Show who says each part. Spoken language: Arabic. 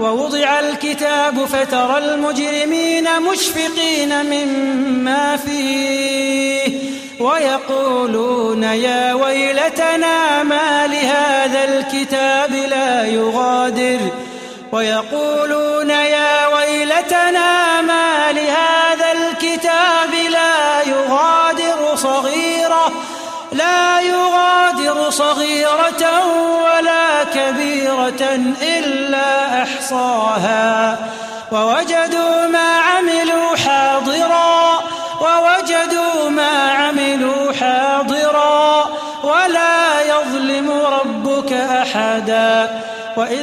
Speaker 1: ووضع الكتاب فترى المجرمين مشفقين مما فيه ويقولون يا ويلتنا ما لهذا الكتاب لا يغادر ويقولون يا ويلتنا ما لهذا الكتاب لا يغادر صغيرة لا يغادر صغيرة إلا أحصاها. ووجدوا ما عملوا حاضرا. ووجدوا ما عملوا حاضرا. ولا يظلم ربك أحدا. وإذ